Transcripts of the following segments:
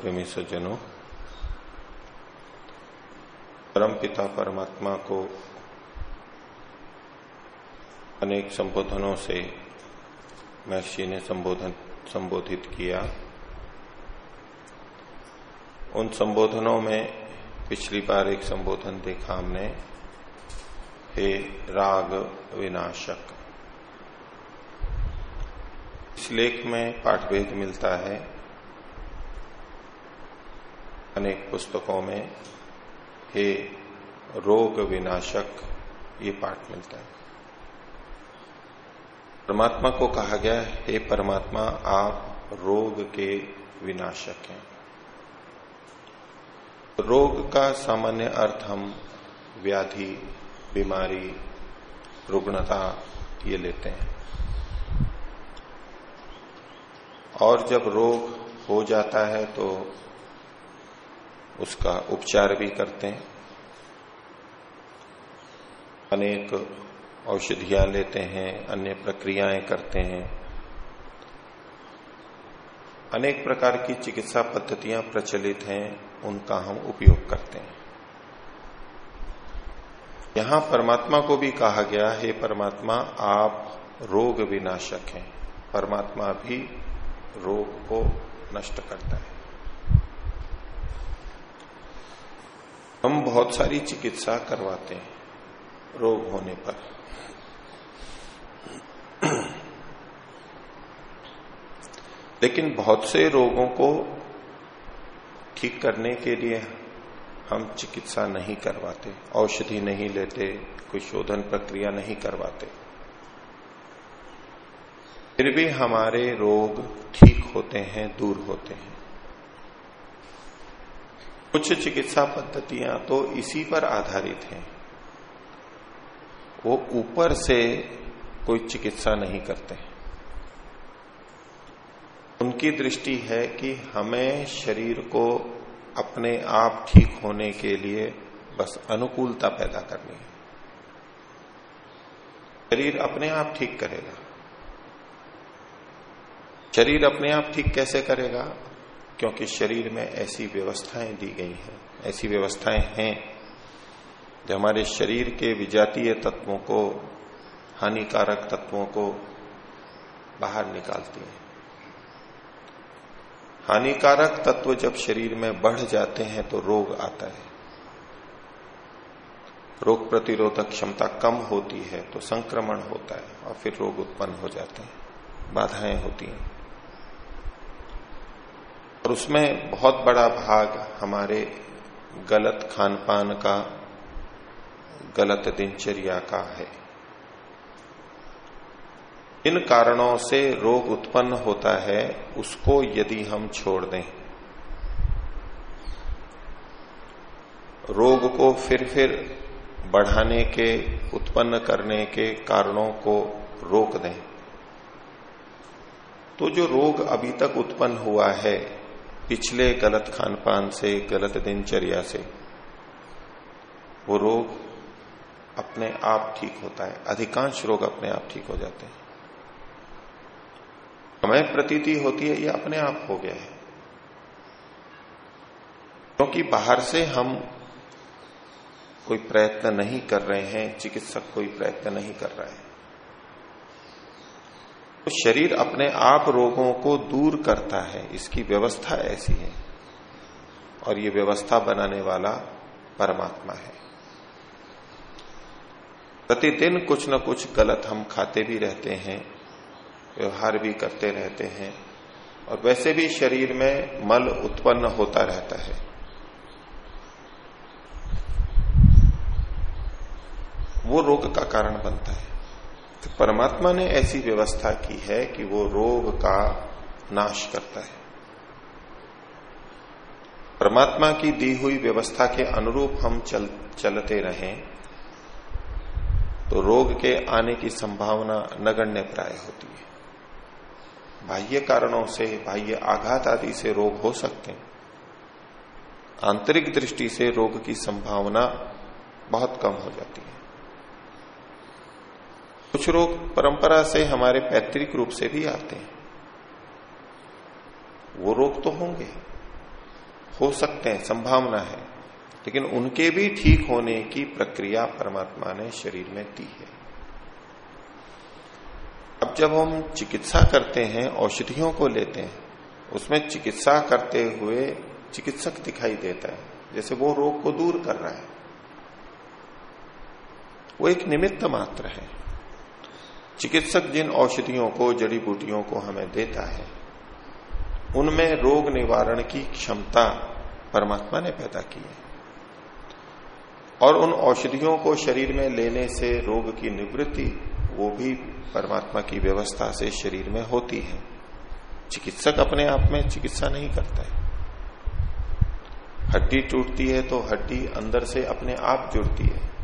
प्रेमी सज्जनों, परम पिता परमात्मा को अनेक संबोधनों से महर्षि ने संबोधन, संबोधित किया। उन संबोधनों में पिछली बार एक संबोधन देखा हमने, हे राग विनाशक। इस लेख में पाठभेद मिलता है। अनेक पुस्तकों में हे रोग विनाशक ये पाठ मिलता है। परमात्मा को कहा गया हे परमात्मा, आप रोग के विनाशक हैं। रोग का सामान्य अर्थ हम व्याधि, बीमारी, रुग्णता ये लेते हैं। और जब रोग हो जाता है तो उसका उपचार भी करते हैं। अनेक औषधियाँ लेते हैं, अन्य प्रक्रियाएँ करते हैं। अनेक प्रकार की चिकित्सा पद्धतियाँ प्रचलित हैं, उनका हम उपयोग करते हैं। यहाँ परमात्मा को भी कहा गया, हे परमात्मा, आप रोग विनाशक हैं। परमात्मा भी रोग को नष्ट करता है। हम बहुत सारी चिकित्सा करवाते हैं रोग होने पर। लेकिन बहुत से रोगों को ठीक करने के लिए हम चिकित्सा नहीं करवाते, औषधि नहीं लेते, कोई शोधन प्रक्रिया नहीं करवाते। फिर भी हमारे रोग ठीक होते हैं, दूर होते हैं। कुछ चिकित्सा पद्धतियाँ तो इसी पर आधारित हैं। वो ऊपर से कोई चिकित्सा नहीं करते उनकी दृष्टि है कि हमें शरीर को अपने आप ठीक होने के लिए बस अनुकूलता पैदा करनी है। शरीर अपने आप ठीक करेगा। शरीर अपने आप ठीक कैसे करेगा? क्योंकि शरीर में ऐसी व्यवस्थाएँ दी गई हैं, ऐसी व्यवस्थाएँ हैं जो हमारे शरीर के विजातीय तत्वों को, हानिकारक तत्वों को बाहर निकालती हैं। हानिकारक तत्व जब शरीर में बढ़ जाते हैं तो रोग आता है। रोग प्रतिरोधक क्षमता कम होती है तो संक्रमण होता है और फिर रोग उत्पन्न हो जाते हैं, बाधाएँ होती हैं। और उसमें बहुत बड़ा भाग हमारे गलत खान पान का, गलत दिनचर्या का है। इन कारणों से रोग उत्पन्न होता है, उसको यदि हम छोड़ दें। रोग को फिर फिर बढ़ाने के, उत्पन्न करने के कारणों को रोक दें। तो जो रोग अभी तक उत्पन्न हुआ है पिछले गलत खान पान से, गलत दिनचर्या से, वो रोग अपने आप ठीक होता है। अधिकांश रोग अपने आप ठीक हो जाते हैं। हमें प्रतीति होती है, ये अपने आप हो गया है। क्योंकि तो बाहर से हम कोई प्रयत्न नहीं कर रहे हैं, चिकित्सक कोई प्रयत्न नहीं कर रहा है। तो शरीर अपने आप रोगों को दूर करता है। इसकी व्यवस्था ऐसी है। और ये व्यवस्था बनाने वाला परमात्मा है। प्रतिदिन कुछ न कुछ गलत हम खाते भी रहते हैं, व्यवहार भी करते रहते हैं, और वैसे भी शरीर में मल उत्पन्न होता रहता है। वो रोग का कारण बनता है। तो परमात्मा ने ऐसी व्यवस्था की है कि वो रोग का नाश करता है। परमात्मा की दी हुई व्यवस्था के अनुरूप हम चल, चलते रहें तो रोग के आने की संभावना नगण्य प्राय होती है। बाह्य कारणों से, बाह्य आघात आदि से रोग हो सकते हैं। आंतरिक दृष्टि से रोग की संभावना बहुत कम हो जाती है। कुछ रोग परंपरा से हमारे पैतृक रूप से भी आते हैं। वो रोग तो होंगे, हो सकते हैं, संभावना है, लेकिन उनके भी ठीक होने की प्रक्रिया परमात्मा ने शरीर में दी है। अब जब हम चिकित्सा करते हैं, औषधियों को लेते हैं, उसमें चिकित्सा करते हुए चिकित्सक दिखाई देता है, जैसे वो रोग को दूर कर रहा है। वो एक निमित्त मात्र है। चिकित्सक जिन औषधियों को जड़ी बूटियों को हमें देता है, उनमें रोग निवारण की क्षमता परमात्मा ने पैदा की है। और उन औषधियों को शरीर में लेने से रोग की निवृत्ति, वो भी परमात्मा की व्यवस्था से शरीर में होती है। चिकित्सक अपने आप में चिकित्सा नहीं करता है। हड्डी टूटती है तो हड्डी अंदर से अपने आप जुड़ती है।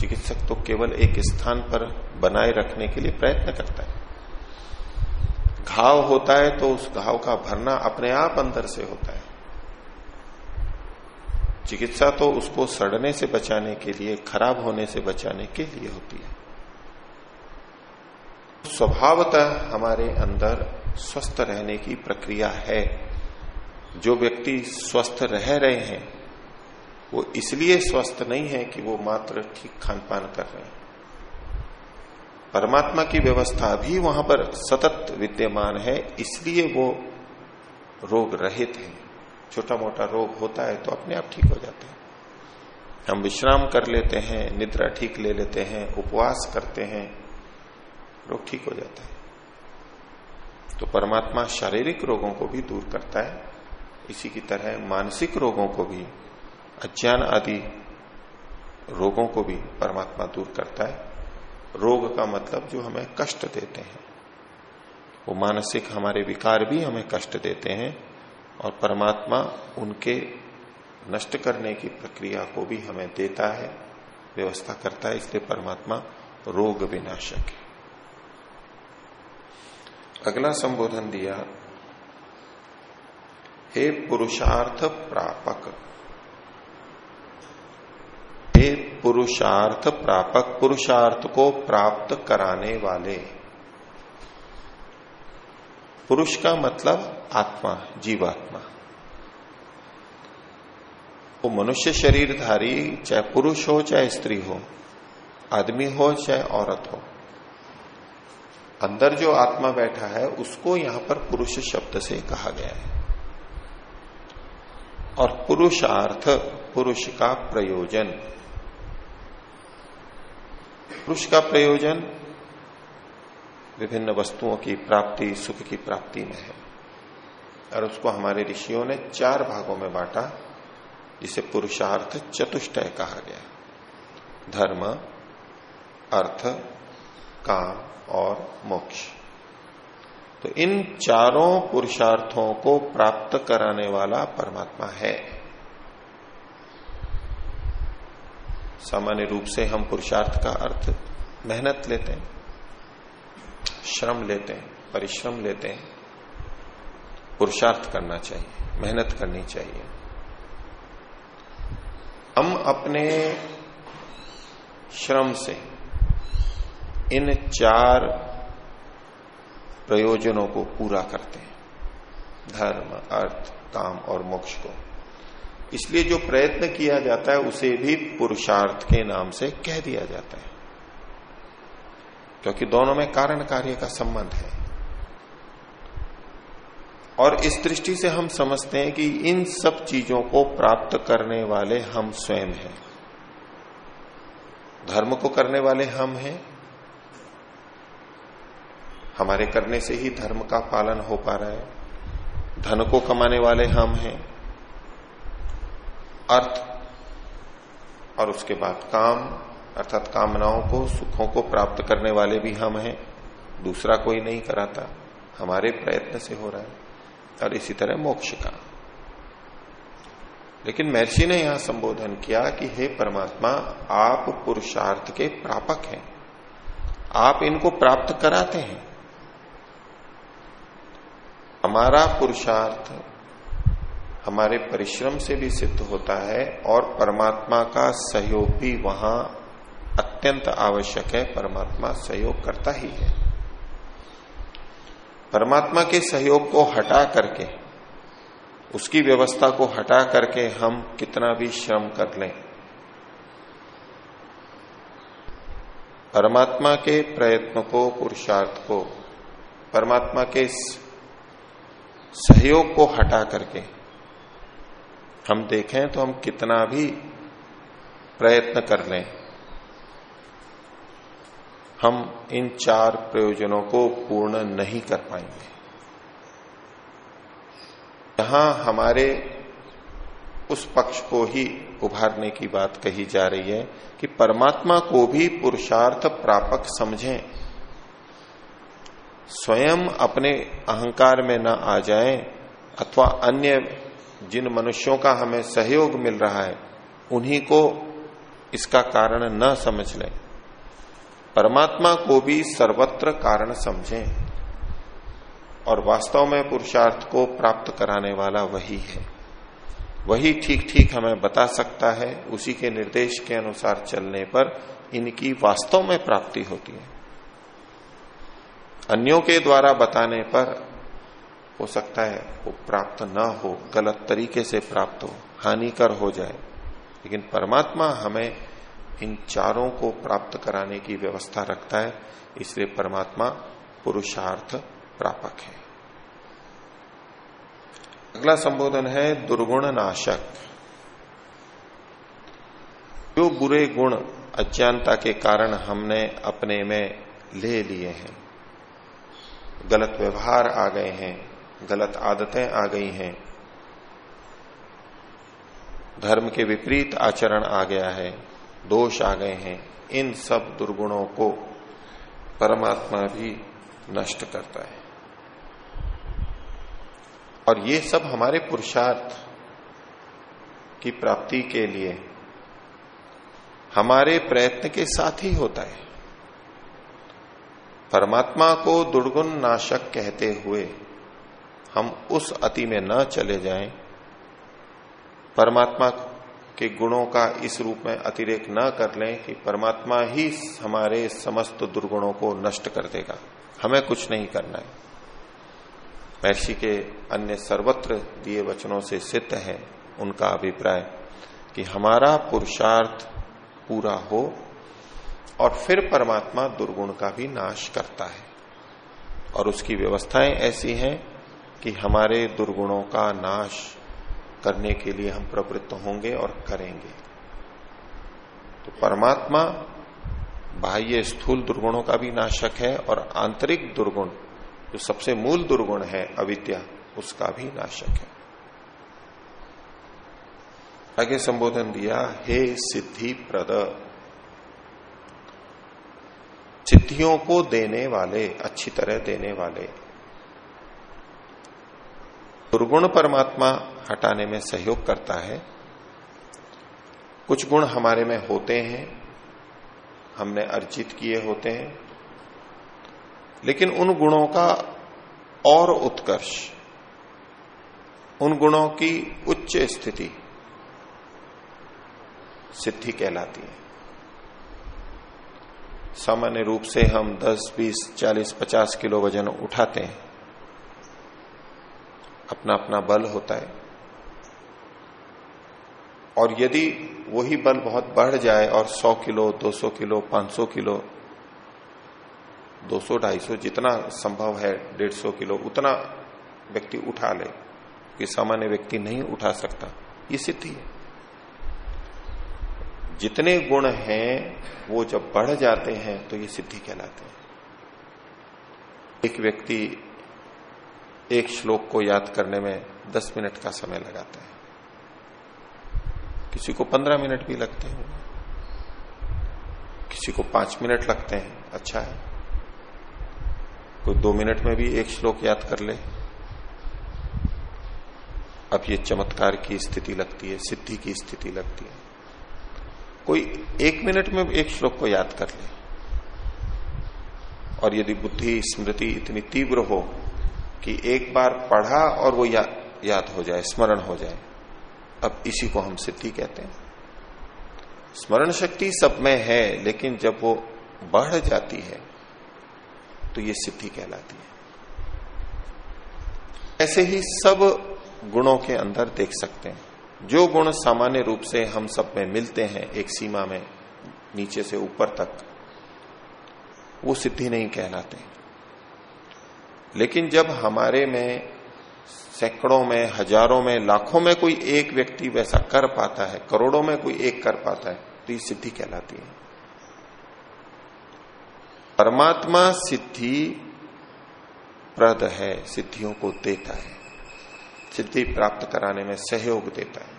चिकित्सक तो केवल एक स्थान पर बनाए रखने के लिए प्रयत्न करता है। घाव होता है तो उस घाव का भरना अपने आप अंदर से होता है। चिकित्सा तो उसको सड़ने से बचाने के लिए, खराब होने से बचाने के लिए होती है। स्वभावतः हमारे अंदर स्वस्थ रहने की प्रक्रिया है। जो व्यक्ति स्वस्थ रह रहे हैं वो इसलिए स्वस्थ नहीं है कि वो मात्र ठीक खान पान कर रहे हैं। परमात्मा की व्यवस्था भी वहाँ पर सतत विद्यमान है, इसलिए वो रोग रहित है। छोटा मोटा रोग होता है तो अपने आप ठीक हो जाते हैं। हम विश्राम कर लेते हैं, निद्रा ठीक ले लेते हैं, उपवास करते हैं, रोग ठीक हो जाता है। तो परमात्मा शारीरिक रोगों को भी दूर करता है, इसी की तरह मानसिक रोगों को भी अज्ञान आदि रोगों को भी परमात्मा दूर करता है। रोग का मतलब जो हमें कष्ट देते हैं। वो मानसिक हमारे विकार भी हमें कष्ट देते हैं और परमात्मा उनके नष्ट करने की प्रक्रिया को भी हमें देता है, व्यवस्था करता है, इसलिए परमात्मा रोग विनाशक है। अगला संबोधन दिया, हे पुरुषार्थ प्रापक हे पुरुषार्थ प्रापक, पुरुषार्थ को प्राप्त कराने वाले। पुरुष का मतलब आत्मा, जीवात्मा। वो मनुष्य शरीरधारी, चाहे पुरुष हो, चाहे स्त्री हो, आदमी हो, चाहे औरत हो, अंदर जो आत्मा बैठा है, उसको यहाँ पर पुरुष शब्द से कहा गया है। और पुरुषार्थ, पुरुष का प्रयोजन। पुरुष का प्रयोजन विभिन्न वस्तुओं की प्राप्ति, सुख की प्राप्ति में है। और उसको हमारे ऋषियों ने चार भागों में बांटा, जिसे पुरुषार्थ चतुष्टय कहा गया। धर्म, अर्थ, काम और मोक्ष। तो इन चारों पुरुषार्थों को प्राप्त कराने वाला परमात्मा है। सामान्य रूप से हम पुरुषार्थ का अर्थ मेहनत लेते हैं, श्रम लेते हैं, परिश्रम लेते हैं। पुरुषार्थ करना चाहिए, मेहनत करनी चाहिए। हम अपने श्रम से इन चार प्रयोजनों को पूरा करते हैं, धर्म, अर्थ, काम और मोक्ष को। इसलिए जो प्रयत्न किया जाता है, उसे भी पुरुषार्थ के नाम से कह दिया जाता है। क्योंकि दोनों में कारण कार्य का संबंध है। और इस दृष्टि से हम समझते हैं कि इन सब चीज़ों को प्राप्त करने वाले हम स्वयं हैं। धर्म को करने वाले हम हैं। हमारे करने से ही धर्म का पालन हो पा रहा है। धन को कमाने वाले हम हैं। अर्थ और उसके बाद काम, अर्थात कामनाओं को, सुखों को प्राप्त करने वाले भी हम हैं। दूसरा कोई नहीं कराता। हमारे प्रयत्न से हो रहा है। और इसी तरह मोक्ष का। लेकिन महर्षि ने यहाँ संबोधन किया कि हे परमात्मा, आप पुरुषार्थ के प्रापक हैं। आप इनको प्राप्त कराते हैं। हमारा पुरुषार्थ हमारे परिश्रम से भी सिद्ध होता है और परमात्मा का सहयोग भी वहाँ अत्यंत आवश्यक है। परमात्मा सहयोग करता ही है। परमात्मा के सहयोग को हटा करके, उसकी व्यवस्था को हटा करके हम कितना भी श्रम कर लें। परमात्मा के प्रयत्न को, पुरुषार्थ को, परमात्मा के सहयोग को हटा करके हम देखें तो हम कितना भी प्रयत्न कर लें, हम इन चार प्रयोजनों को पूर्ण नहीं कर पाएँगे। यहाँ हमारे उस पक्ष को ही उभारने की बात कही जा रही है कि परमात्मा को भी पुरुषार्थ प्रापक समझें। स्वयं अपने अहंकार में न आ जाएँ अथवा अन्य जिन मनुष्यों का हमें सहयोग मिल रहा है, उन्हीं को इसका कारण न समझ लें। परमात्मा को भी सर्वत्र कारण समझें। और वास्तव में पुरुषार्थ को प्राप्त कराने वाला वही है। वही ठीक ठीक हमें बता सकता है, उसी के निर्देश के अनुसार चलने पर इनकी वास्तव में प्राप्ति होती है। अन्यों के द्वारा बताने पर हो सकता है वो प्राप्त न हो, गलत तरीके से प्राप्त हो, हानिकर हो जाए। लेकिन परमात्मा हमें इन चारों को प्राप्त कराने की व्यवस्था रखता है, इसलिए परमात्मा पुरुषार्थ प्रापक है। अगला संबोधन है, दुर्गुण नाशक। जो बुरे गुण अज्ञानता के कारण हमने अपने में ले लिए हैं, गलत व्यवहार आ गए हैं गलत आदतें आ गई हैं। धर्म के विपरीत आचरण आ गया है, दोष आ गए हैं। इन सब दुर्गुणों को परमात्मा भी नष्ट करता है। और ये सब हमारे पुरुषार्थ की प्राप्ति के लिए हमारे प्रयत्न के साथ ही होता है। परमात्मा को दुर्गुण नाशक कहते हुए हम उस अति में न चले जाएँ। परमात्मा के गुणों का इस रूप में अतिरेक न कर लें कि परमात्मा ही हमारे समस्त दुर्गुणों को नष्ट कर देगा। हमें कुछ नहीं करना है। महर्षि के अन्य सर्वत्र दिए वचनों से सिद्ध है उनका अभिप्राय कि हमारा पुरुषार्थ पूरा हो और फिर परमात्मा दुर्गुण का भी नाश करता है। और उसकी व्यवस्थाएँ ऐसी हैं कि हमारे दुर्गुणों का नाश करने के लिए हम प्रवृत्त होंगे और करेंगे। तो परमात्मा बाह्य स्थूल दुर्गुणों का भी नाशक है और आंतरिक दुर्गुण, जो सबसे मूल दुर्गुण है अविद्या, उसका भी नाशक है। आगे संबोधन दिया, हे सिद्धि प्रद सिद्धियों को देने वाले, अच्छी तरह देने वाले दुर्गुण परमात्मा हटाने में सहयोग करता है। कुछ गुण हमारे में होते हैं हमने अर्जित किए होते हैं लेकिन उन गुणों का और उत्कर्ष उन गुणों की उच्च स्थिति सिद्धि कहलाती है। सामान्य रूप से हम 10, 20, 40, 50 किलो वज़न उठाते हैं। अपना अपना बल होता है। और यदि वही बल बहुत बढ़ जाए और 100 किलो 200 किलो 500 किलो 200 250 जितना संभव है 150 किलो, उतना व्यक्ति उठा ले, कि सामान्य व्यक्ति नहीं उठा सकता, ये सिद्धि है। जितने गुण हैं, वो जब बढ़ जाते हैं तो ये सिद्धि कहलाते हैं। एक व्यक्ति एक श्लोक को याद करने में दस मिनट का समय लगाते हैं। किसी को पंद्रह मिनट भी लगते हैं। किसी को पाँच मिनट लगते हैं। अच्छा है। कोई दो मिनट में भी एक श्लोक याद कर ले। अब ये चमत्कार की स्थिति लगती है, सिद्धि की स्थिति लगती है। कोई एक मिनट में एक श्लोक को याद कर ले। और यदि बुद्धि, स्मृति इतनी तीव्र हो कि एक बार पढ़ा और वो या, याद हो जाए स्मरण हो जाए। अब इसी को हम सिद्धि कहते हैं। स्मरण शक्ति सब में है लेकिन जब वो बढ़ जाती है तो ये सिद्धि कहलाती है। ऐसे ही सब गुणों के अंदर देख सकते हैं। जो गुण सामान्य रूप से हम सब में मिलते हैं एक सीमा में नीचे से ऊपर तक वो सिद्धि नहीं कहलाते। लेकिन जब हमारे में, सैकड़ों में, हज़ारों में, लाखों में कोई एक व्यक्ति वैसा कर पाता है, करोड़ों में कोई एक कर पाता है तो ये सिद्धि कहलाती है। परमात्मा सिद्धि प्रद है, सिद्धियों को देता है, सिद्धि प्राप्त कराने में सहयोग देता है।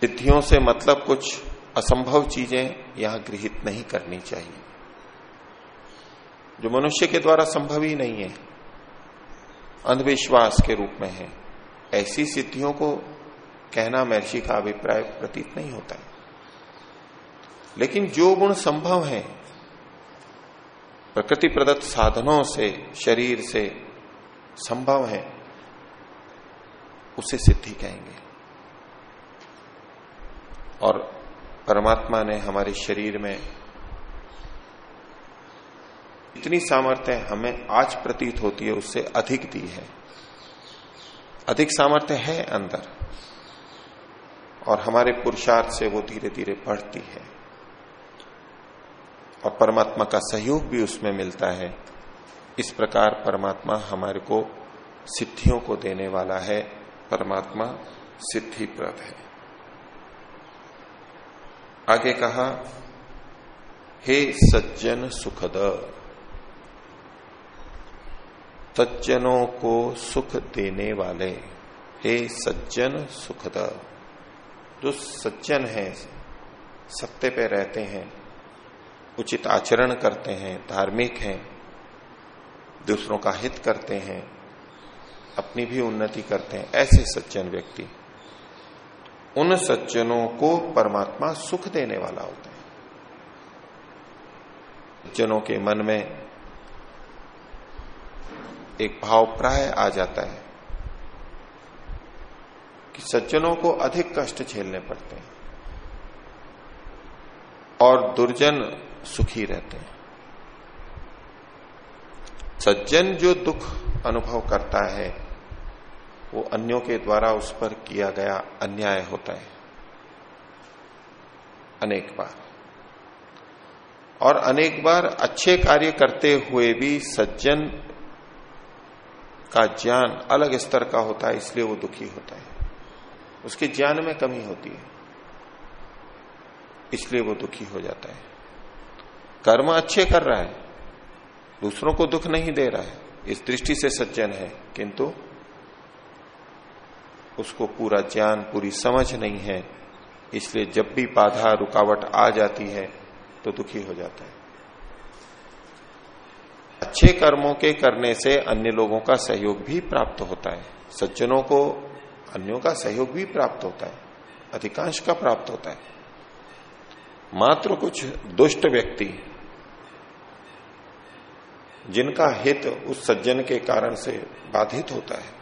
सिद्धियों से मतलब कुछ असंभव चीज़ें यहाँ गृहित नहीं करनी चाहिए। जो मनुष्य के द्वारा संभव ही नहीं है, अंधविश्वास के रूप में है, ऐसी सिद्धियों को कहना महर्षि का अभिप्राय प्रतीत नहीं होता है। लेकिन जो गुण संभव है प्रकृति प्रदत्त साधनों से, शरीर से संभव है, उसे सिद्धि कहेंगे। और परमात्मा ने हमारे शरीर में इतनी सामर्थ्य हमें आज प्रतीत होती है, उससे अधिक दी है। अधिक सामर्थ्य है अंदर, और हमारे पुरुषार्थ से वो धीरे धीरे बढ़ती है। और परमात्मा का सहयोग भी उसमें मिलता है। इस प्रकार परमात्मा हमारे को सिद्धियों को देने वाला है। परमात्मा सिद्धिप्रद है। आगे कहा, हे सज्जन सुखद सज्जनों को सुख देने वाले। हे सज्जन, सुखद। जो सज्जन है, सत्य पे रहते हैं, उचित आचरण करते हैं, धार्मिक हैं, दूसरों का हित करते हैं, अपनी भी उन्नति करते हैं, ऐसे सज्जन व्यक्ति। उन सज्जनों को परमात्मा सुख देने वाला होता है। सज्जनों के मन में एक भाव प्राय आ जाता है कि सज्जनों को अधिक कष्ट झेलने पड़ते हैं और दुर्जन सुखी रहते हैं। सज्जन जो दुख अनुभव करता है, वो अन्यों के द्वारा उस पर किया गया अन्याय होता है। अनेक बार। और अनेक बार अच्छे कार्य करते हुए भी सज्जन का ज्ञान अलग स्तर का होता है, इसलिए वो दुखी होता है। उसके ज्ञान में कमी होती है, इसलिए वो दुखी हो जाता है। कर्म अच्छे कर रहा है, दूसरों को दुख नहीं दे रहा है, इस दृष्टि से सज्जन है, किंतु उसको पूरा ज्ञान, पूरी समझ नहीं है, इसलिए जब भी बाधा, रुकावट आ जाती है तो दुखी हो जाता है। अच्छे कर्मों के करने से अन्य लोगों का सहयोग भी प्राप्त होता है। सज्जनों को अन्यों का सहयोग भी प्राप्त होता है। अधिकांश का प्राप्त होता है। मात्र कुछ दुष्ट व्यक्ति जिनका हित उस सज्जन के कारण से बाधित होता है।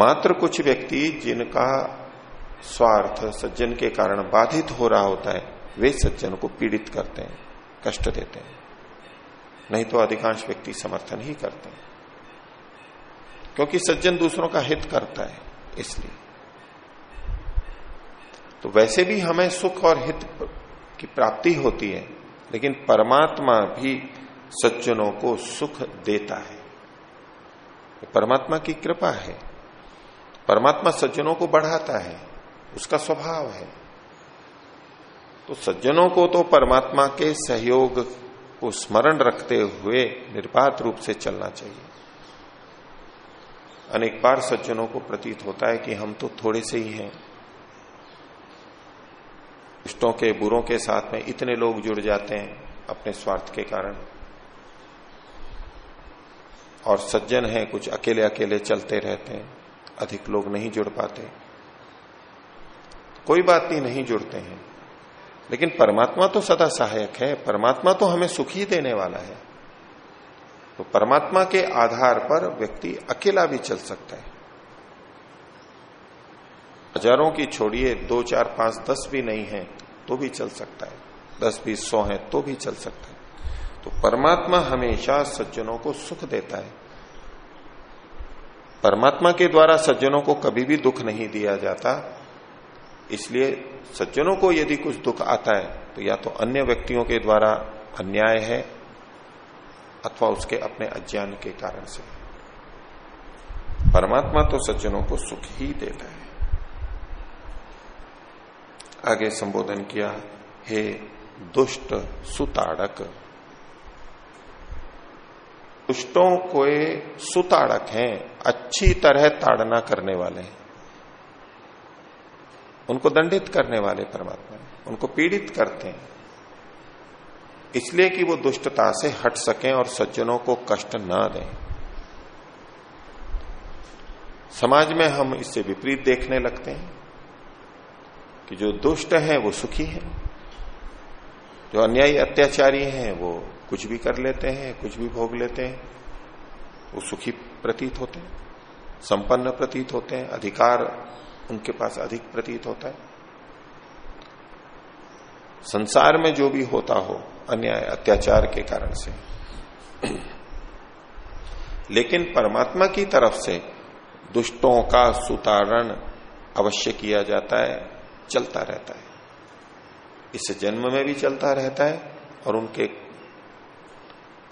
मात्र कुछ व्यक्ति जिनका स्वार्थ सज्जन के कारण बाधित हो रहा होता है वे सज्जन को पीड़ित करते हैं, कष्ट देते हैं। नहीं तो अधिकांश व्यक्ति समर्थन ही करते हैं। क्योंकि सज्जन दूसरों का हित करता है, इसलिए। तो वैसे भी हमें सुख और हित की प्राप्ति होती है, लेकिन परमात्मा भी सज्जनों को सुख देता है। परमात्मा की कृपा है। परमात्मा सज्जनों को बढ़ाता है, उसका स्वभाव है। तो सज्जनों को तो परमात्मा के सहयोग को स्मरण रखते हुए निर्बाध रूप से चलना चाहिए। अनेक बार सज्जनों को प्रतीत होता है कि हम तो थोड़े से ही हैं। दुष्टों के, बुरों के साथ में इतने लोग जुड़ जाते हैं अपने स्वार्थ के कारण। और सज्जन है, कुछ अकेले अकेले चलते रहते हैं, अधिक लोग नहीं जुड़ पाते। कोई बात नहीं नहीं जुड़ते हैं। लेकिन परमात्मा तो सदा सहायक है, परमात्मा तो हमें सुख ही देने वाला है। तो परमात्मा के आधार पर व्यक्ति अकेला भी चल सकता है। हज़ारों की छोड़िए, दो, चार, पाँच, दस भी नहीं है तो भी चल सकता है। दस बीस सौ है तो भी चल सकता है। तो परमात्मा हमेशा सज्जनों को सुख देता है। परमात्मा के द्वारा सज्जनों को कभी भी दुख नहीं दिया जाता, इसलिए सज्जनों को यदि कुछ दुख आता है तो या तो अन्य व्यक्तियों के द्वारा अन्याय है, अथवा उसके अपने अज्ञान के कारण से। परमात्मा तो सज्जनों को सुख ही देता है। आगे संबोधन किया, हे दुष्ट सुताड़क। दुष्टों को सुताड़क हैं, अच्छी तरह ताड़ना करने वाले हैं। उनको दंडित करने वाले परमात्मा उनको पीड़ित करते हैं। इसलिए कि वो दुष्टता से हट सकें और सज्जनों को कष्ट न दें। समाज में हम इससे विपरीत देखने लगते हैं कि जो दुष्ट है, वो सुखी है। जो अन्यायी अत्याचारी हैं, वो कुछ भी कर लेते हैं, कुछ भी भोग लेते हैं, वो सुखी प्रतीत होते हैं, संपन्न प्रतीत होते हैं, अधिकार उनके पास अधिक प्रतीत होता है। संसार में जो भी होता हो, अन्याय, अत्याचार के कारण से। लेकिन परमात्मा की तरफ़ से दुष्टों का सुतारण अवश्य किया जाता है, चलता रहता है। इस जन्म में भी चलता रहता है और उनके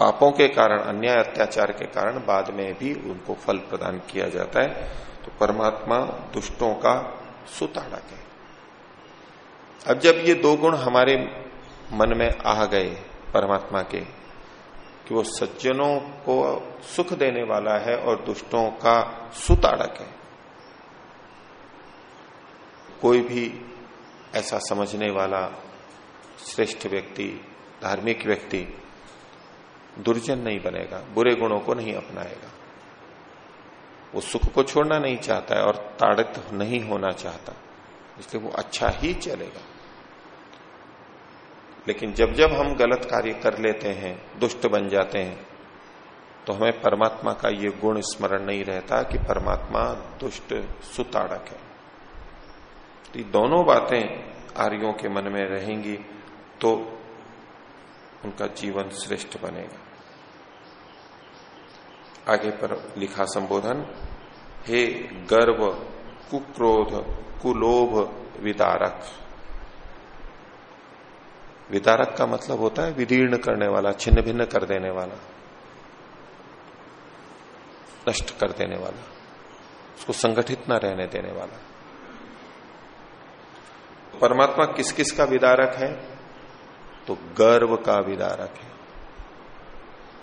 पापों के कारण, अन्याय, अत्याचार के कारण बाद में भी उनको फल प्रदान किया जाता है। तो परमात्मा दुष्टों का सुताड़क है। अब जब ये दो गुण हमारे मन में आ गए परमात्मा के, कि वो सज्जनों को सुख देने वाला है और दुष्टों का सुताड़क है, कोई भी ऐसा समझने वाला श्रेष्ठ व्यक्ति, धार्मिक व्यक्ति दुर्जन नहीं बनेगा, बुरे गुणों को नहीं अपनाएगा। वो सुख को छोड़ना नहीं चाहता है और ताड़ित नहीं होना चाहता। इसलिए वो अच्छा ही चलेगा। लेकिन जब जब हम गलत कार्य कर लेते हैं, दुष्ट बन जाते हैं तो हमें परमात्मा का ये गुण स्मरण नहीं रहता कि परमात्मा दुष्ट, सुताड़क है। तो ये दोनों बातें आर्यों के मन में रहेंगी तो उनका जीवन श्रेष्ठ बनेगा। आगे पर लिखा संबोधन, हे गर्व, कुक्रोध, कुलोभ विदारक विदारक का मतलब होता है विदीर्ण करने वाला छिन्न भिन्न कर देने वाला, नष्ट कर देने वाला, उसको संगठित न रहने देने वाला। परमात्मा किस किस का विदारक है? तो गर्व का विदारक है।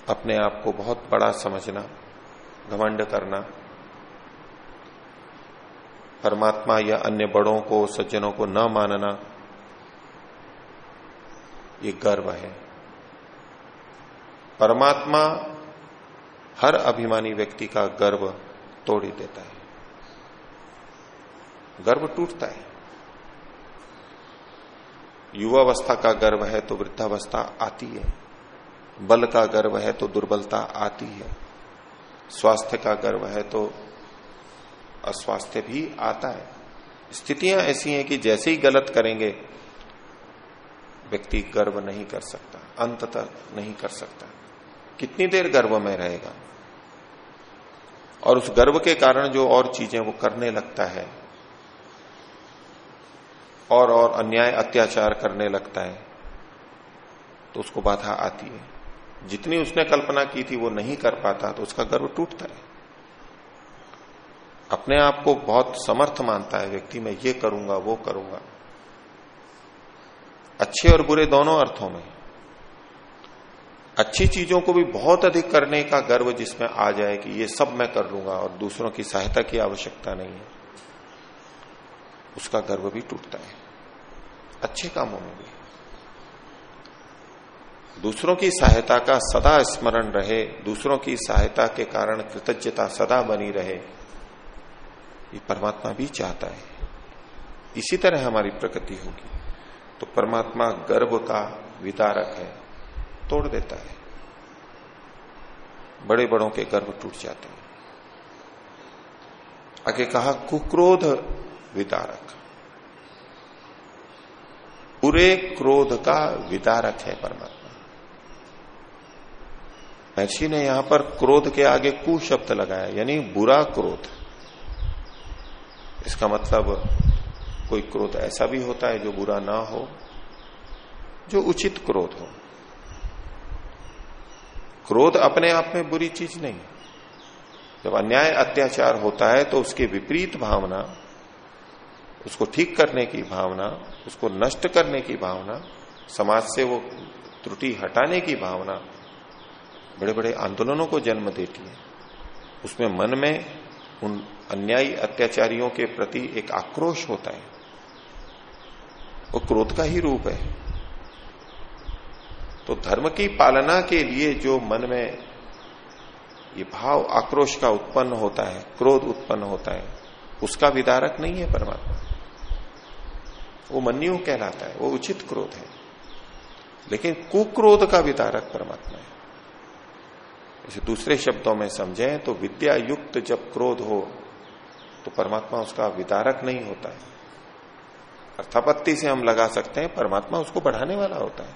अपने आप को बहुत बड़ा समझना, घमंड करना। परमात्मा या अन्य बड़ों को, सज्जनों को न मानना, ये गर्व है। परमात्मा हर अभिमानी व्यक्ति का गर्व तोड़ ही देता है। गर्व टूटता है। युवावस्था का गर्व है तो वृद्धावस्था आती है। बल का गर्व है तो दुर्बलता आती है। स्वास्थ्य का गर्व है तो अस्वास्थ्य भी आता है। स्थितियाँ ऐसी हैं कि जैसे ही गलत करेंगे, व्यक्ति गर्व नहीं कर सकता अंत तक नहीं कर सकता। कितनी देर गर्व में रहेगा? और उस गर्व के कारण जो और चीज़ें वो करने लगता है, और और अन्याय, अत्याचार करने लगता है तो उसको बाधा आती है। जितनी उसने कल्पना की थी वो नहीं कर पाता तो उसका गर्व टूटता है। अपने आप को बहुत समर्थ मानता है व्यक्ति, मैं ये करूँगा, वो करूँगा। अच्छे और बुरे दोनों अर्थों में। अच्छी चीज़ों को भी बहुत अधिक करने का गर्व जिसमें आ जाए कि ये सब मैं कर लूँगा और दूसरों की सहायता की आवश्यकता नहीं है, उसका गर्व भी टूटता है। अच्छे कामों में भी। दूसरों की सहायता का सदा स्मरण रहे, दूसरों की सहायता के कारण कृतज्ञता सदा बनी रहे, ये परमात्मा भी चाहता है। इसी तरह हमारी प्रकृति होगी। तो परमात्मा गर्भ का विदारक है, तोड़ देता है। बड़े बड़ों के गर्भ टूट जाते हैं। आगे कहा, कुक्रोध विदारक। पूरे क्रोध का विदारक है परमात्मा। महर्षि ने यहाँ पर क्रोध के आगे कु शब्द लगाया, यानी बुरा क्रोध। इसका मतलब कोई क्रोध ऐसा भी होता है जो बुरा ना हो, जो उचित क्रोध हो। क्रोध अपने आप में बुरी चीज़ नहीं। जब अन्याय अत्याचार होता है तो उसके विपरीत भावना, उसको ठीक करने की भावना, उसको नष्ट करने की भावना, समाज से वो त्रुटि हटाने की भावना बड़े बड़े आंदोलनों को जन्म देती है। उसमें मन में उन अन्यायी अत्याचारियों के प्रति एक आक्रोश होता है। वो क्रोध का ही रूप है। तो धर्म की पालना के लिए जो मन में ये भाव आक्रोश का उत्पन्न होता है, क्रोध उत्पन्न होता है, उसका विदारक नहीं है परमात्मा। वो मन्यु कहलाता है, वो उचित क्रोध है। लेकिन कुक्रोध का विदारक परमात्मा है। इसे दूसरे शब्दों में समझें तो विद्या युक्त जब क्रोध हो तो परमात्मा उसका विदारक नहीं होता है। अर्थापत्ति से हम लगा सकते हैं, परमात्मा उसको बढ़ाने वाला होता है।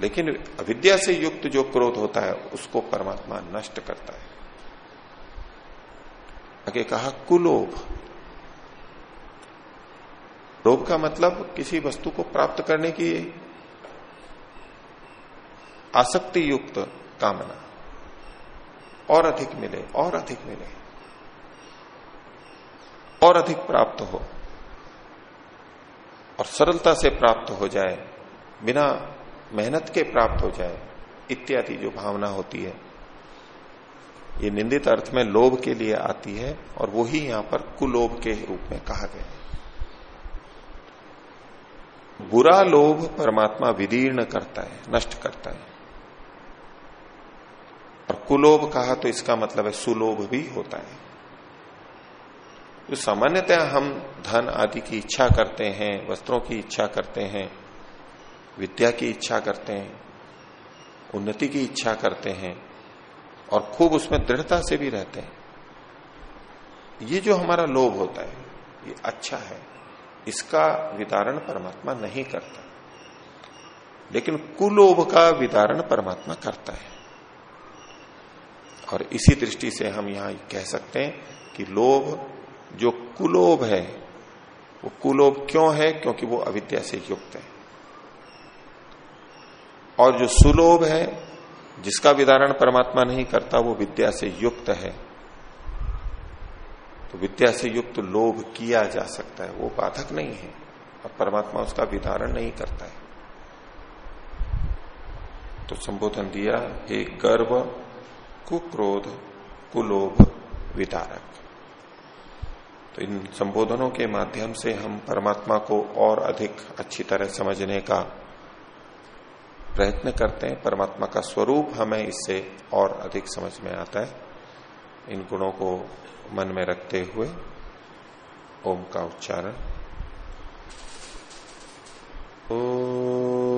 लेकिन अविद्या से युक्त जो क्रोध होता है, उसको परमात्मा नष्ट करता है। आगे कहा, कुलोभ। लोभ का मतलब किसी वस्तु को प्राप्त करने की आसक्ति युक्त कामना। और अधिक मिले, और अधिक मिले। और अधिक प्राप्त हो। और सरलता से प्राप्त हो जाए, बिना मेहनत के प्राप्त हो जाए, इत्यादि जो भावना होती है, ये निंदित अर्थ में लोभ के लिए आती है, और वो ही यहाँ पर कुलोभ के रूप में कहा गया बुरा लोभ परमात्मा विदीर्ण करता है, नष्ट करता है। कुलोभ कहा तो इसका मतलब है सुलोभ भी होता है। तो सामान्यतः हम धन आदि की इच्छा करते हैं, वस्त्रों की इच्छा करते हैं, विद्या की इच्छा करते हैं, उन्नति की इच्छा करते हैं, और खूब उसमें दृढ़ता से भी रहते हैं। ये जो हमारा लोभ होता है, ये अच्छा है, इसका विदारण परमात्मा नहीं करता। लेकिन कुलोभ का विदारण परमात्मा करता है। और इसी दृष्टि से हम यहाँ कह सकते हैं कि लोभ, जो कुलोभ है, वो कुलोभ क्यों है? क्योंकि वो अविद्या से युक्त है। और जो सुलोभ है, जिसका विदारण परमात्मा नहीं करता, वो विद्या से युक्त है। तो विद्या से युक्त लोभ किया जा सकता है, वो बाधक नहीं है, और परमात्मा उसका विदारण नहीं करता है। तो संबोधन दिया एक गर्व कुक्रोध कुलोभ विदारक। तो इन संबोधनों के माध्यम से हम परमात्मा को और अधिक अच्छी तरह समझने का प्रयत्न करते हैं। परमात्मा का स्वरूप हमें इससे और अधिक समझ में आता है। इन गुणों को मन में रखते हुए ओम का उच्चारण। ओ